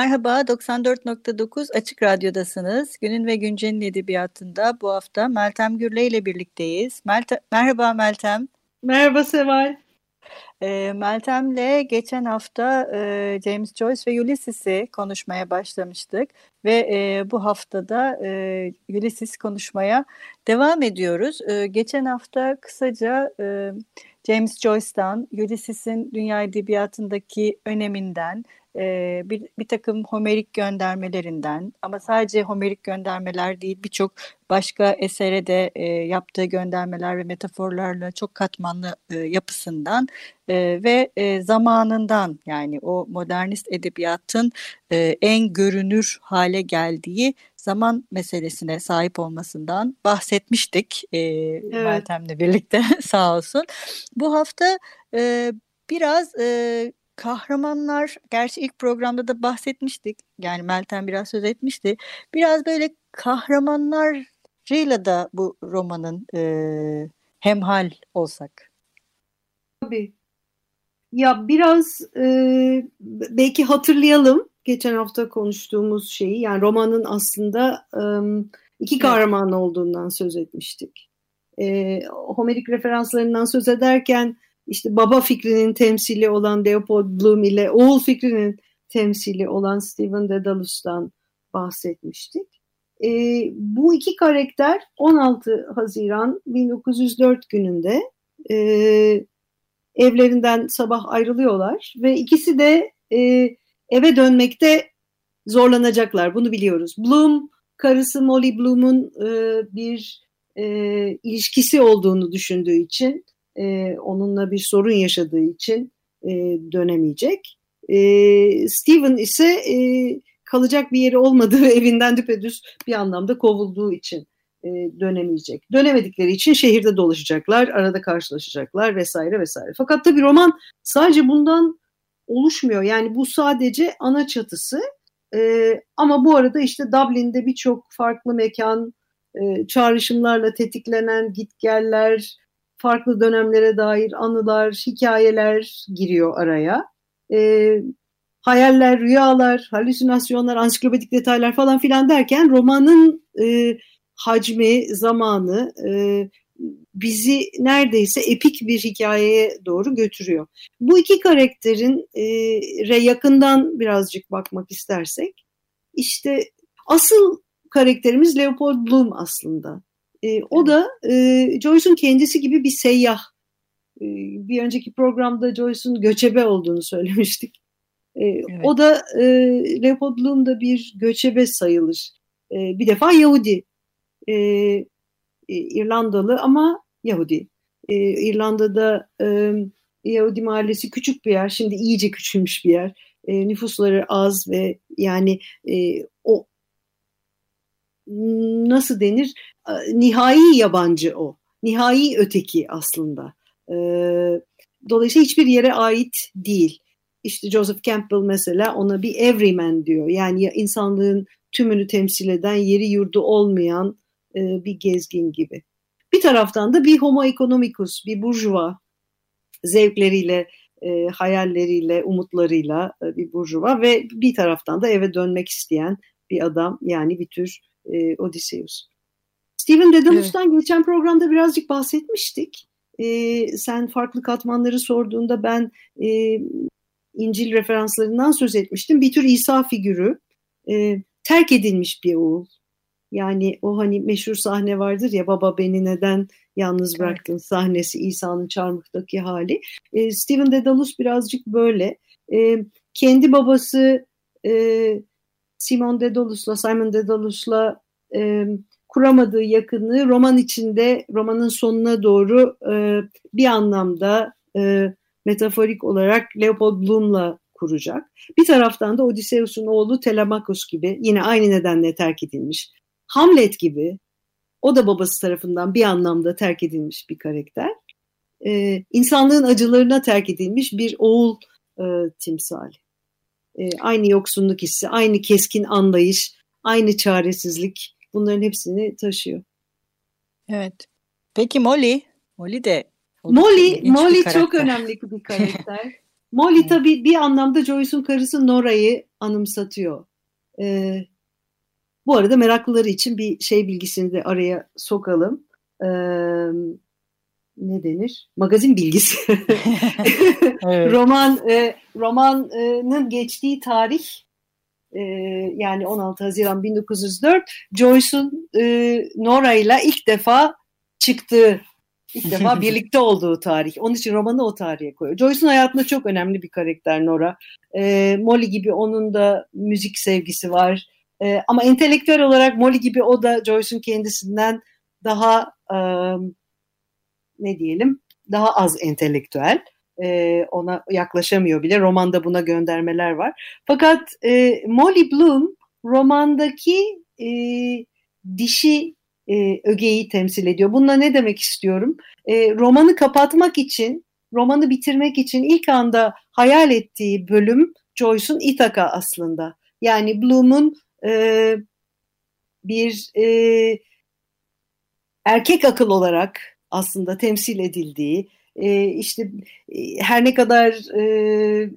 Merhaba, 94.9 Açık Radyo'dasınız. Günün ve Güncel'in edebiyatında bu hafta Meltem Gürle ile birlikteyiz. Melte Merhaba Meltem. Merhaba Seval. E, Meltem'le geçen hafta e, James Joyce ve Ulysses'i konuşmaya başlamıştık ve e, bu haftada e, Ulysses konuşmaya devam ediyoruz. E, geçen hafta kısaca e, James Joyce'dan, Ulysses'in dünya edebiyatındaki öneminden, e, bir, bir takım Homerik göndermelerinden ama sadece Homerik göndermeler değil birçok başka esere de e, yaptığı göndermeler ve metaforlarla çok katmanlı e, yapısından e, ve e, zamanından yani o modernist edebiyatın e, en görünür hale geldiği zaman meselesine sahip olmasından bahsetmiştik e, evet. Meltem'le birlikte sağ olsun. Bu hafta e, biraz e, kahramanlar, gerçi ilk programda da bahsetmiştik. Yani Meltem biraz söz etmişti. Biraz böyle kahramanlarıyla da bu romanın e, hemhal olsak. Tabii. Ya biraz e, belki hatırlayalım geçen hafta konuştuğumuz şeyi. Yani romanın aslında e, iki kahraman olduğundan söz etmiştik. E, Homerik referanslarından söz ederken işte baba fikrinin temsili olan Leopold Bloom ile oğul fikrinin temsili olan Stephen Dedalus'tan bahsetmiştik. E, bu iki karakter 16 Haziran 1904 gününde e, evlerinden sabah ayrılıyorlar ve ikisi de e, eve dönmekte zorlanacaklar. Bunu biliyoruz. Bloom, karısı Molly Bloom'un e, bir e, ilişkisi olduğunu düşündüğü için e, onunla bir sorun yaşadığı için e, dönemeyecek. E, Steven ise e, kalacak bir yeri olmadığı evinden düpedüz bir anlamda kovulduğu için e, dönemeyecek. Dönemedikleri için şehirde dolaşacaklar, arada karşılaşacaklar vesaire vesaire. Fakat tabii roman sadece bundan oluşmuyor. Yani bu sadece ana çatısı. E, ama bu arada işte Dublin'de birçok farklı mekan, e, çağrışımlarla tetiklenen gitgeller, farklı dönemlere dair anılar, hikayeler giriyor araya. E, hayaller, rüyalar, halüsinasyonlar, ansiklopedik detaylar falan filan derken romanın e, hacmi, zamanı e, bizi neredeyse epik bir hikayeye doğru götürüyor. Bu iki karakterin e, re yakından birazcık bakmak istersek, işte asıl karakterimiz Leopold Bloom aslında. E, o da e, Joyce'un kendisi gibi bir seyyah. E, bir önceki programda Joyce'un göçebe olduğunu söylemiştik. E, evet. O da e, Leopold Bloom da bir göçebe sayılır. E, bir defa Yahudi. E, e, İrlandalı ama Yahudi. E, İrlanda'da e, Yahudi mahallesi küçük bir yer. Şimdi iyice küçülmüş bir yer. E, nüfusları az ve yani e, o nasıl denir nihai yabancı o. Nihai öteki aslında. Dolayısıyla hiçbir yere ait değil. İşte Joseph Campbell mesela ona bir everyman diyor. Yani insanlığın tümünü temsil eden, yeri yurdu olmayan bir gezgin gibi. Bir taraftan da bir homo economicus, bir burjuva zevkleriyle, e, hayalleriyle, umutlarıyla e, bir burjuva ve bir taraftan da eve dönmek isteyen bir adam yani bir tür e, Odysseus. Steven Dedalus'tan evet. geçen programda birazcık bahsetmiştik. E, sen farklı katmanları sorduğunda ben e, İncil referanslarından söz etmiştim. Bir tür İsa figürü. E, terk edilmiş bir oğul. Yani o hani meşhur sahne vardır ya baba beni neden yalnız bıraktın evet. sahnesi İsa'nın çarmıhtaki hali. E, Steven Dedalus birazcık böyle. E, kendi babası e, Simon Dedalus'la, Simon Dedalus'la e, kuramadığı yakınlığı roman içinde romanın sonuna doğru e, bir anlamda e, metaforik olarak Leopold Bloom'la kuracak. Bir taraftan da Odysseus'un oğlu Telemachus gibi yine aynı nedenle terk edilmiş. Hamlet gibi o da babası tarafından bir anlamda terk edilmiş bir karakter. Ee, insanlığın acılarına terk edilmiş bir oğul e, timsali. E, aynı yoksunluk hissi, aynı keskin anlayış, aynı çaresizlik bunların hepsini taşıyor. Evet. Peki Molly? Molly de Molly, Molly çok önemli bir karakter. Molly tabii bir anlamda Joyce'un karısı Nora'yı anımsatıyor. Ee, bu arada meraklıları için bir şey bilgisini de araya sokalım. Ee, ne denir? Magazin bilgisi. Roman e, romanın geçtiği tarih e, yani 16 Haziran 1904 Joyce'un e, Nora ile ilk defa çıktığı ilk defa birlikte olduğu tarih. Onun için romanı o tarihe koyuyor. Joyce'un hayatında çok önemli bir karakter Nora. E, Molly gibi onun da müzik sevgisi var. E, ama entelektüel olarak Molly gibi o da Joyce'un kendisinden daha e, ne diyelim daha az entelektüel. E, ona yaklaşamıyor bile. Romanda buna göndermeler var. Fakat e, Molly Bloom romandaki e, dişi e, ögeyi temsil ediyor. Bununla ne demek istiyorum? E, romanı kapatmak için, romanı bitirmek için ilk anda hayal ettiği bölüm Joyce'un Ithaca aslında. Yani Bloom'un e, bir e, erkek akıl olarak aslında temsil edildiği, e, işte e, her ne kadar e,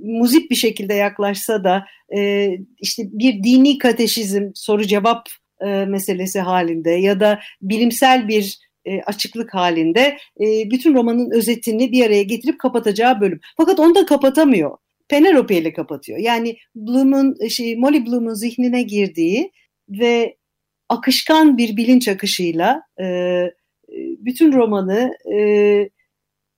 muzip bir şekilde yaklaşsa da e, işte bir dini kateşizm soru cevap e, meselesi halinde ya da bilimsel bir e, açıklık halinde e, bütün romanın özetini bir araya getirip kapatacağı bölüm. Fakat onu da kapatamıyor. Penelope ile kapatıyor. Yani Bloom'un şey Molly Bloom'un zihnine girdiği ve akışkan bir bilinç akışıyla e, bütün romanı e,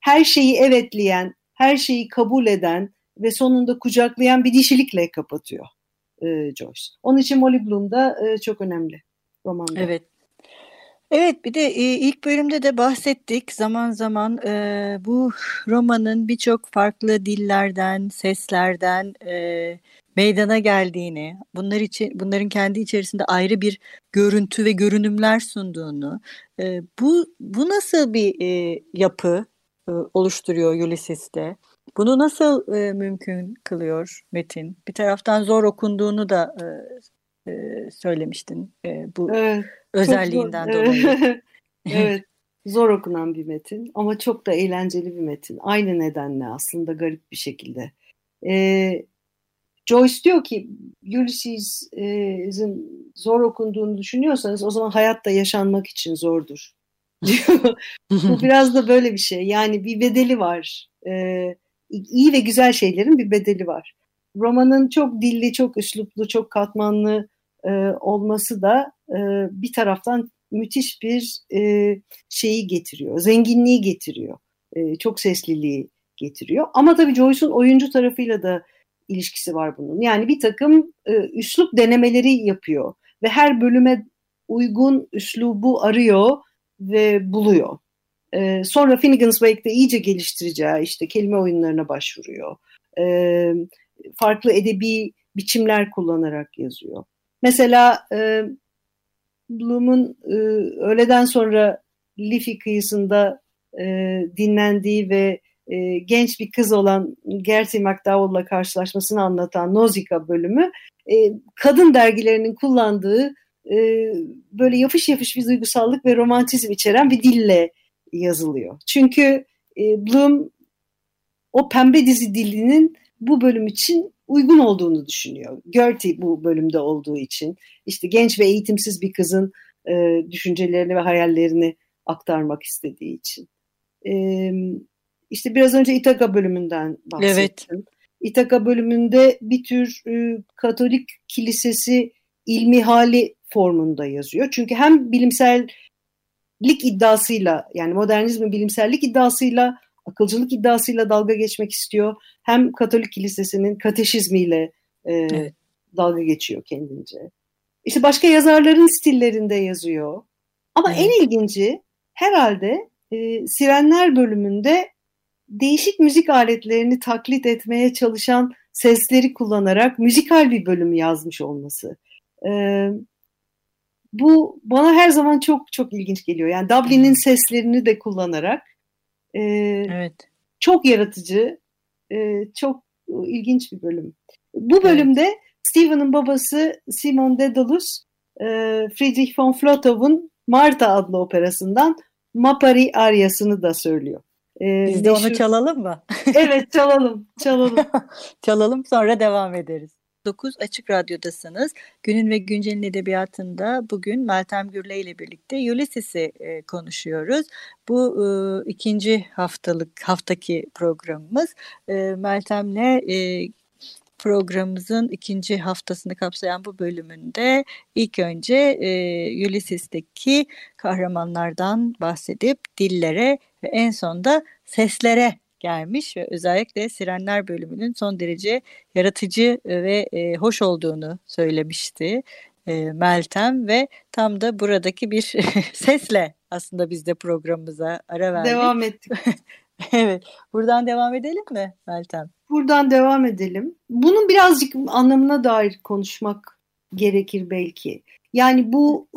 her şeyi evetleyen, her şeyi kabul eden ve sonunda kucaklayan bir dişilikle kapatıyor e, Joyce. Onun için Molly Bloom da e, çok önemli romanda. Evet. Evet bir de ilk bölümde de bahsettik zaman zaman e, bu romanın birçok farklı dillerden, seslerden e, meydana geldiğini, bunlar için bunların kendi içerisinde ayrı bir görüntü ve görünümler sunduğunu, e, bu bu nasıl bir e, yapı e, oluşturuyor Ulysses'te? Bunu nasıl e, mümkün kılıyor Metin? Bir taraftan zor okunduğunu da e, e, söylemiştin e, bu evet, özelliğinden dolayı. evet, zor okunan bir metin ama çok da eğlenceli bir metin. Aynı nedenle aslında garip bir şekilde. E, Joyce diyor ki Ulysses'in zor okunduğunu düşünüyorsanız o zaman hayatta yaşanmak için zordur. Diyor. Bu biraz da böyle bir şey. Yani bir bedeli var. Ee, iyi ve güzel şeylerin bir bedeli var. Romanın çok dilli, çok üsluplu, çok katmanlı e, olması da e, bir taraftan müthiş bir e, şeyi getiriyor, zenginliği getiriyor, e, çok sesliliği getiriyor. Ama tabii Joyce'un oyuncu tarafıyla da ilişkisi var bunun. Yani bir takım üslup denemeleri yapıyor ve her bölüme uygun üslubu arıyor ve buluyor. Sonra Finnegan's Wake'de iyice geliştireceği işte kelime oyunlarına başvuruyor. Farklı edebi biçimler kullanarak yazıyor. Mesela Bloom'un e, öğleden sonra Liffey kıyısında e, dinlendiği ve e, genç bir kız olan Gertie McDowell'la karşılaşmasını anlatan Nozika bölümü e, kadın dergilerinin kullandığı e, böyle yapış yapış bir duygusallık ve romantizm içeren bir dille yazılıyor. Çünkü e, Bloom o pembe dizi dilinin bu bölüm için uygun olduğunu düşünüyor. Gertie bu bölümde olduğu için işte genç ve eğitimsiz bir kızın e, düşüncelerini ve hayallerini aktarmak istediği için. E, işte biraz önce İtaka bölümünden bahsettim. Evet. İtaka bölümünde bir tür e, Katolik kilisesi ilmi hali formunda yazıyor. Çünkü hem bilimsellik iddiasıyla yani modernizmin bilimsellik iddiasıyla akılcılık iddiasıyla dalga geçmek istiyor. Hem Katolik kilisesinin kateşizmiyle e, evet. dalga geçiyor kendince. işte başka yazarların stillerinde yazıyor. Ama evet. en ilginci herhalde e, Sirenler bölümünde değişik müzik aletlerini taklit etmeye çalışan sesleri kullanarak müzikal bir bölüm yazmış olması. E, bu bana her zaman çok çok ilginç geliyor. Yani Dublin'in seslerini de kullanarak e, evet. çok yaratıcı, e, çok ilginç bir bölüm. Bu bölümde evet. Stephen'ın babası Simon Dedalus, e, Friedrich von Flotow'un Marta adlı operasından Mapari aryasını da söylüyor. Ee, Biz de meşhur... onu çalalım mı? evet çalalım, çalalım. çalalım sonra devam ederiz. 9 Açık Radyo'dasınız. Günün ve Güncel'in edebiyatında bugün Meltem Gürle ile birlikte Ulysses'i e, konuşuyoruz. Bu e, ikinci haftalık haftaki programımız. E, Meltem'le e, programımızın ikinci haftasını kapsayan bu bölümünde ilk önce e, Ulysses'teki kahramanlardan bahsedip dillere ve en sonda seslere gelmiş ve özellikle Sirenler bölümünün son derece yaratıcı ve e, hoş olduğunu söylemişti e, Meltem ve tam da buradaki bir sesle aslında biz de programımıza ara verdik. Devam ettik. evet. Buradan devam edelim mi Meltem? Buradan devam edelim. Bunun birazcık anlamına dair konuşmak gerekir belki. Yani bu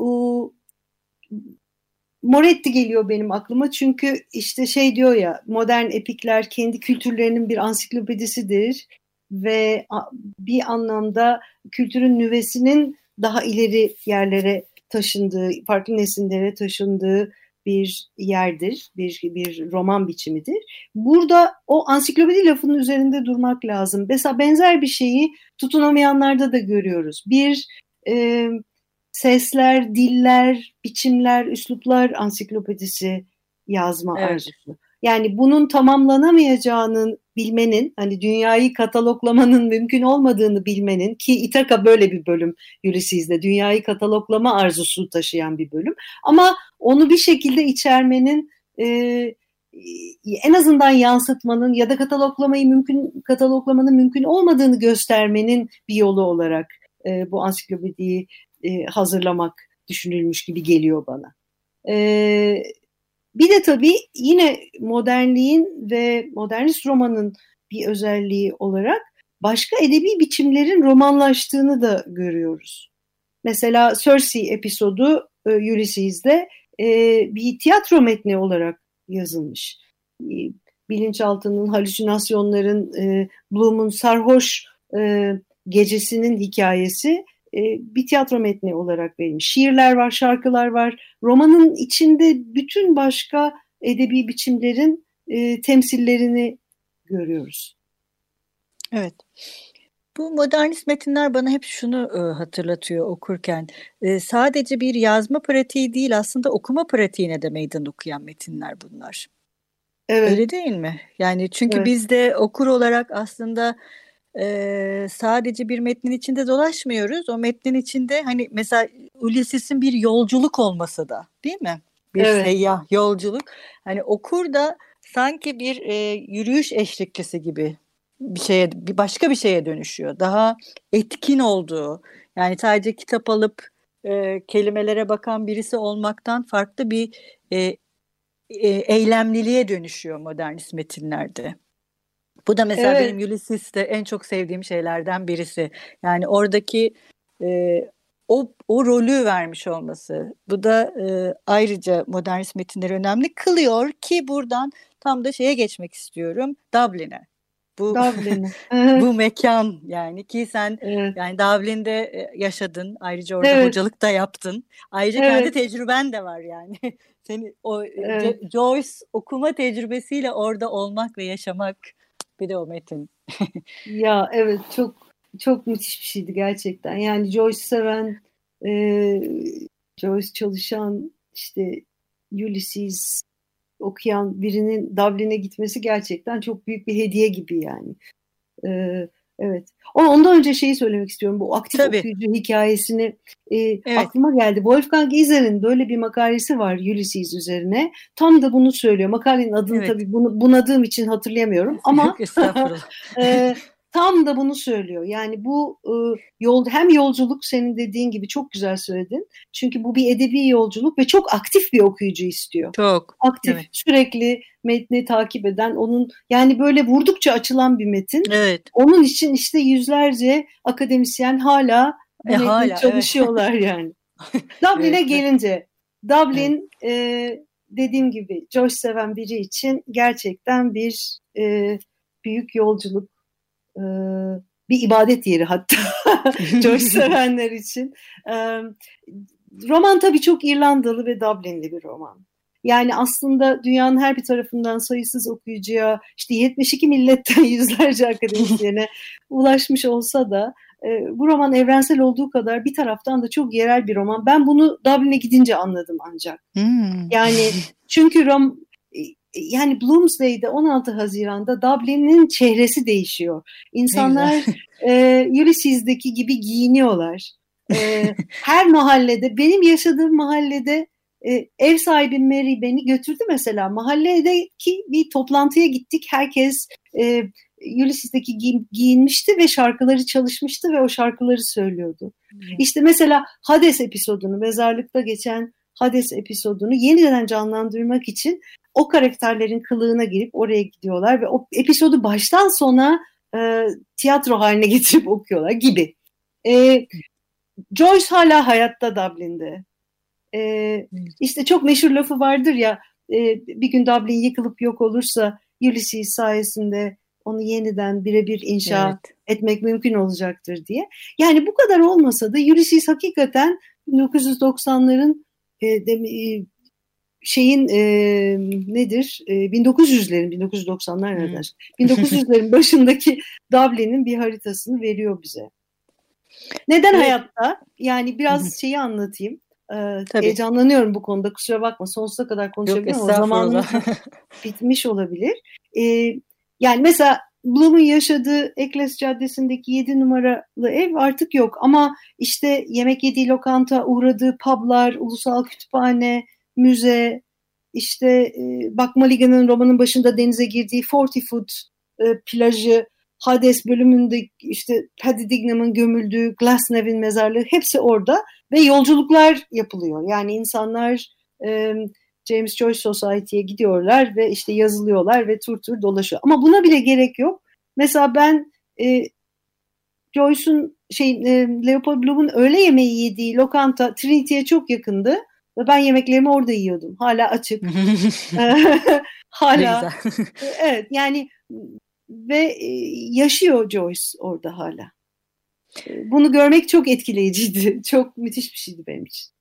Moretti geliyor benim aklıma çünkü işte şey diyor ya modern epikler kendi kültürlerinin bir ansiklopedisidir ve bir anlamda kültürün nüvesinin daha ileri yerlere taşındığı, farklı nesillere taşındığı bir yerdir, bir, bir roman biçimidir. Burada o ansiklopedi lafının üzerinde durmak lazım. Mesela benzer bir şeyi tutunamayanlarda da görüyoruz. Bir e, sesler, diller, biçimler, üsluplar ansiklopedisi yazma evet. arzusu. Yani bunun tamamlanamayacağının bilmenin, hani dünyayı kataloglamanın mümkün olmadığını bilmenin ki İtaka böyle bir bölüm Ulysses'de dünyayı kataloglama arzusu taşıyan bir bölüm. Ama onu bir şekilde içermenin e, en azından yansıtmanın ya da kataloglamayı mümkün kataloglamanın mümkün olmadığını göstermenin bir yolu olarak e, bu ansiklopediyi e, hazırlamak düşünülmüş gibi geliyor bana. E, bir de tabii yine modernliğin ve modernist romanın bir özelliği olarak başka edebi biçimlerin romanlaştığını da görüyoruz. Mesela Cersei episodu e, Ulysses'de e, bir tiyatro metni olarak yazılmış. E, bilinçaltının, halüsinasyonların, e, Bloom'un sarhoş e, gecesinin hikayesi e, bir tiyatro metni olarak verilmiş. Şiirler var, şarkılar var. Romanın içinde bütün başka edebi biçimlerin e, temsillerini görüyoruz. Evet. Bu modernist metinler bana hep şunu e, hatırlatıyor okurken. E, sadece bir yazma pratiği değil aslında okuma pratiğine de meydan okuyan metinler bunlar. Evet. Öyle değil mi? Yani çünkü evet. biz de okur olarak aslında e, sadece bir metnin içinde dolaşmıyoruz. O metnin içinde hani mesela Ulysses'in bir yolculuk olması da değil mi? Bir evet. seyyah yolculuk. Hani okur da sanki bir e, yürüyüş eşlikçisi gibi bir şeye bir başka bir şeye dönüşüyor. Daha etkin olduğu yani sadece kitap alıp e, kelimelere bakan birisi olmaktan farklı bir e, e, eylemliliğe dönüşüyor modernist metinlerde. Bu da mesela evet. benim Ulysses'te en çok sevdiğim şeylerden birisi. Yani oradaki e, o, o rolü vermiş olması. Bu da e, ayrıca modernist metinleri önemli kılıyor ki buradan tam da şeye geçmek istiyorum. Dublin'e. Bu bu mekan yani ki sen evet. yani Dublin'de e, yaşadın. Ayrıca orada evet. hocalık da yaptın. Ayrıca evet. kendi tecrüben de var yani. Seni o evet. Joyce okuma tecrübesiyle orada olmak ve yaşamak bir de o metin. ya evet çok çok müthiş bir şeydi gerçekten. Yani Joyce seven, e, Joyce çalışan, işte Ulysses okuyan birinin Dublin'e gitmesi gerçekten çok büyük bir hediye gibi yani. E, Evet. Ondan önce şeyi söylemek istiyorum. Bu aktif Tabii. okuyucu hikayesini e, evet. aklıma geldi. Wolfgang Iser'in böyle bir makalesi var Ulysses üzerine. Tam da bunu söylüyor. Makalenin adını evet. tabii bunu, bunadığım için hatırlayamıyorum ama e, tam da bunu söylüyor. Yani bu e, yol hem yolculuk senin dediğin gibi çok güzel söyledin. Çünkü bu bir edebi yolculuk ve çok aktif bir okuyucu istiyor. Çok. Aktif, evet. sürekli metni takip eden, onun yani böyle vurdukça açılan bir metin. Evet. Onun için işte yüzlerce akademisyen hala e, hala çalışıyorlar evet. yani. Dublin'e evet. gelince Dublin evet. e, dediğim gibi Joyce seven biri için gerçekten bir e, büyük yolculuk e, bir ibadet yeri hatta Joyce sevenler için. E, roman tabii çok İrlandalı ve Dublin'li bir roman. Yani aslında dünyanın her bir tarafından sayısız okuyucuya, işte 72 milletten yüzlerce akademisyene ulaşmış olsa da e, bu roman evrensel olduğu kadar bir taraftan da çok yerel bir roman. Ben bunu Dublin'e gidince anladım ancak. Hmm. Yani çünkü rom, yani Bloomsday'de 16 Haziran'da Dublin'in çehresi değişiyor. İnsanlar e, Ulysses'deki gibi giyiniyorlar. E, her mahallede, benim yaşadığım mahallede e, ev sahibi Mary beni götürdü mesela. Mahalledeki bir toplantıya gittik. Herkes e, Ulysses'deki giy- giyinmişti ve şarkıları çalışmıştı ve o şarkıları söylüyordu. Hmm. İşte mesela Hades episodunu, mezarlıkta geçen Hades episodunu yeniden canlandırmak için o karakterlerin kılığına girip oraya gidiyorlar ve o episodu baştan sona e, tiyatro haline getirip okuyorlar gibi. E, Joyce hala hayatta Dublin'de. E, işte çok meşhur lafı vardır ya e, bir gün Dublin yıkılıp yok olursa Ulysses sayesinde onu yeniden birebir inşa evet. etmek mümkün olacaktır diye. Yani bu kadar olmasa da Ulysses hakikaten 1990'ların e, e, şeyin e, nedir? E, 1900'lerin 1990'lar nereden? Hmm. 1900'lerin başındaki Dublin'in bir haritasını veriyor bize. Neden evet. hayatta? Yani biraz şeyi anlatayım. Ee, heyecanlanıyorum bu konuda kusura bakma sonsuza kadar konuşabilirim ama zamanımız bitmiş olabilir. Ee, yani mesela Bloom'un yaşadığı Ekles Caddesi'ndeki 7 numaralı ev artık yok ama işte yemek yediği lokanta, uğradığı publar, ulusal kütüphane, müze, işte e, Buck Mulligan'ın romanın başında denize girdiği Forty Foot e, plajı, Hades bölümünde işte Paddy Dignam'ın gömüldüğü Glasnevin mezarlığı hepsi orada ve yolculuklar yapılıyor. Yani insanlar e, James Joyce Society'ye gidiyorlar ve işte yazılıyorlar ve tur tur dolaşıyor. Ama buna bile gerek yok. Mesela ben e, Joyce'un şey e, Leopold Bloom'un öğle yemeği yediği lokanta Trinity'ye çok yakındı ve ben yemeklerimi orada yiyordum. Hala açık. hala. evet yani ve e, yaşıyor Joyce orada hala. E, bunu görmek çok etkileyiciydi. Çok müthiş bir şeydi benim için.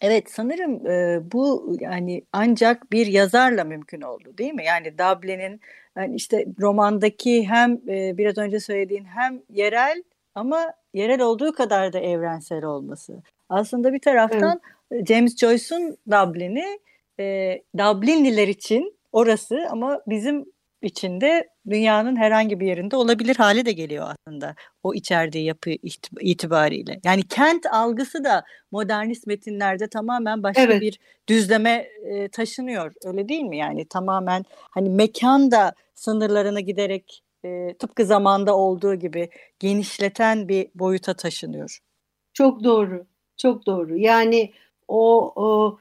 Evet sanırım e, bu yani ancak bir yazarla mümkün oldu değil mi? Yani Dublin'in yani işte romandaki hem e, biraz önce söylediğin hem yerel ama yerel olduğu kadar da evrensel olması. Aslında bir taraftan evet. James Joyce'un Dublin'i e, Dublinliler için orası ama bizim içinde dünyanın herhangi bir yerinde olabilir hale de geliyor aslında o içerdiği yapı itibariyle. Yani kent algısı da modernist metinlerde tamamen başka evet. bir düzleme e, taşınıyor. Öyle değil mi? Yani tamamen hani mekan da sınırlarını giderek e, tıpkı zamanda olduğu gibi genişleten bir boyuta taşınıyor. Çok doğru. Çok doğru. Yani o, o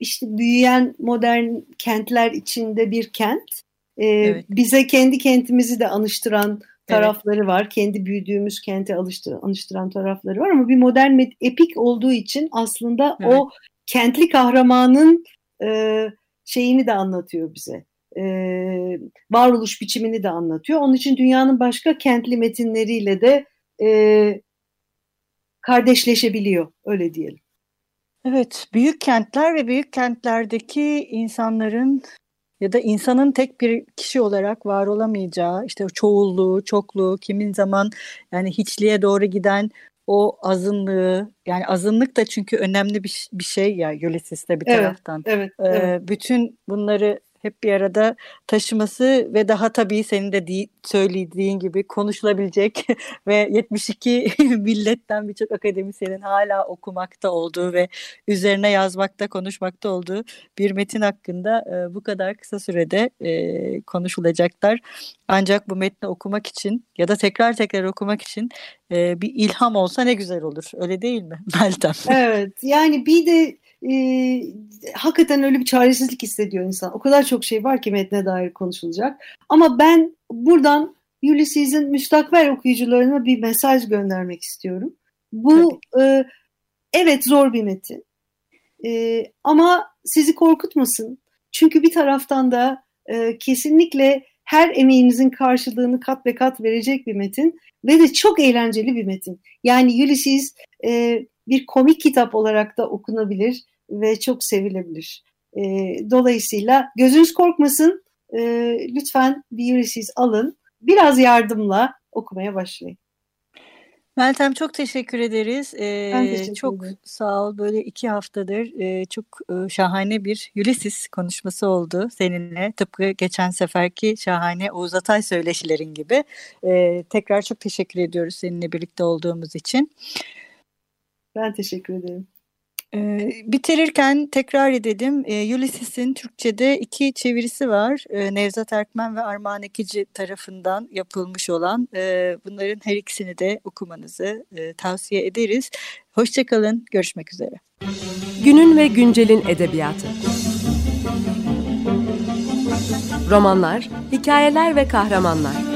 işte büyüyen modern kentler içinde bir kent e, evet. Bize kendi kentimizi de anıştıran tarafları evet. var. Kendi büyüdüğümüz kenti alıştıran, anıştıran tarafları var ama bir modern epik olduğu için aslında evet. o kentli kahramanın e, şeyini de anlatıyor bize. E, varoluş biçimini de anlatıyor. Onun için dünyanın başka kentli metinleriyle de e, kardeşleşebiliyor. Öyle diyelim. Evet, büyük kentler ve büyük kentlerdeki insanların ya da insanın tek bir kişi olarak var olamayacağı işte çoğulluğu, çokluğu, kimin zaman yani hiçliğe doğru giden o azınlığı yani azınlık da çünkü önemli bir, bir şey ya Ulysses'te bir evet, taraftan. Evet, ee, evet. Bütün bunları hep bir arada taşıması ve daha tabii senin de di- söylediğin gibi konuşulabilecek ve 72 milletten birçok akademisyenin hala okumakta olduğu ve üzerine yazmakta, konuşmakta olduğu bir metin hakkında e, bu kadar kısa sürede e, konuşulacaklar. Ancak bu metni okumak için ya da tekrar tekrar okumak için e, bir ilham olsa ne güzel olur. Öyle değil mi Meltem? Evet. Yani bir de e, hakikaten öyle bir çaresizlik hissediyor insan. O kadar çok şey var ki metne dair konuşulacak. Ama ben buradan Ulysses'in müstakbel okuyucularına bir mesaj göndermek istiyorum. Bu e, evet zor bir metin. E, ama sizi korkutmasın. Çünkü bir taraftan da e, kesinlikle her emeğinizin karşılığını kat ve kat verecek bir metin ve de çok eğlenceli bir metin. Yani Ulysses e, bir komik kitap olarak da okunabilir ve çok sevilebilir. E, dolayısıyla gözünüz korkmasın, e, lütfen bir Ulysses alın, biraz yardımla okumaya başlayın. Meltem çok teşekkür ederiz. Ee, Ben teşekkür çok ederim. sağ ol. Böyle iki haftadır e, çok e, şahane bir Ulysses konuşması oldu seninle. Tıpkı geçen seferki şahane Oğuz Atay söyleşilerin gibi. Ee, tekrar çok teşekkür ediyoruz seninle birlikte olduğumuz için. Ben teşekkür ederim. Ee, bitirirken tekrar edelim. Ee, Ulysses'in Türkçe'de iki çevirisi var. Ee, Nevzat Erkmen ve Armağan Ekici tarafından yapılmış olan. Ee, bunların her ikisini de okumanızı e, tavsiye ederiz. Hoşçakalın, görüşmek üzere. Günün ve güncelin edebiyatı. Romanlar, hikayeler ve kahramanlar.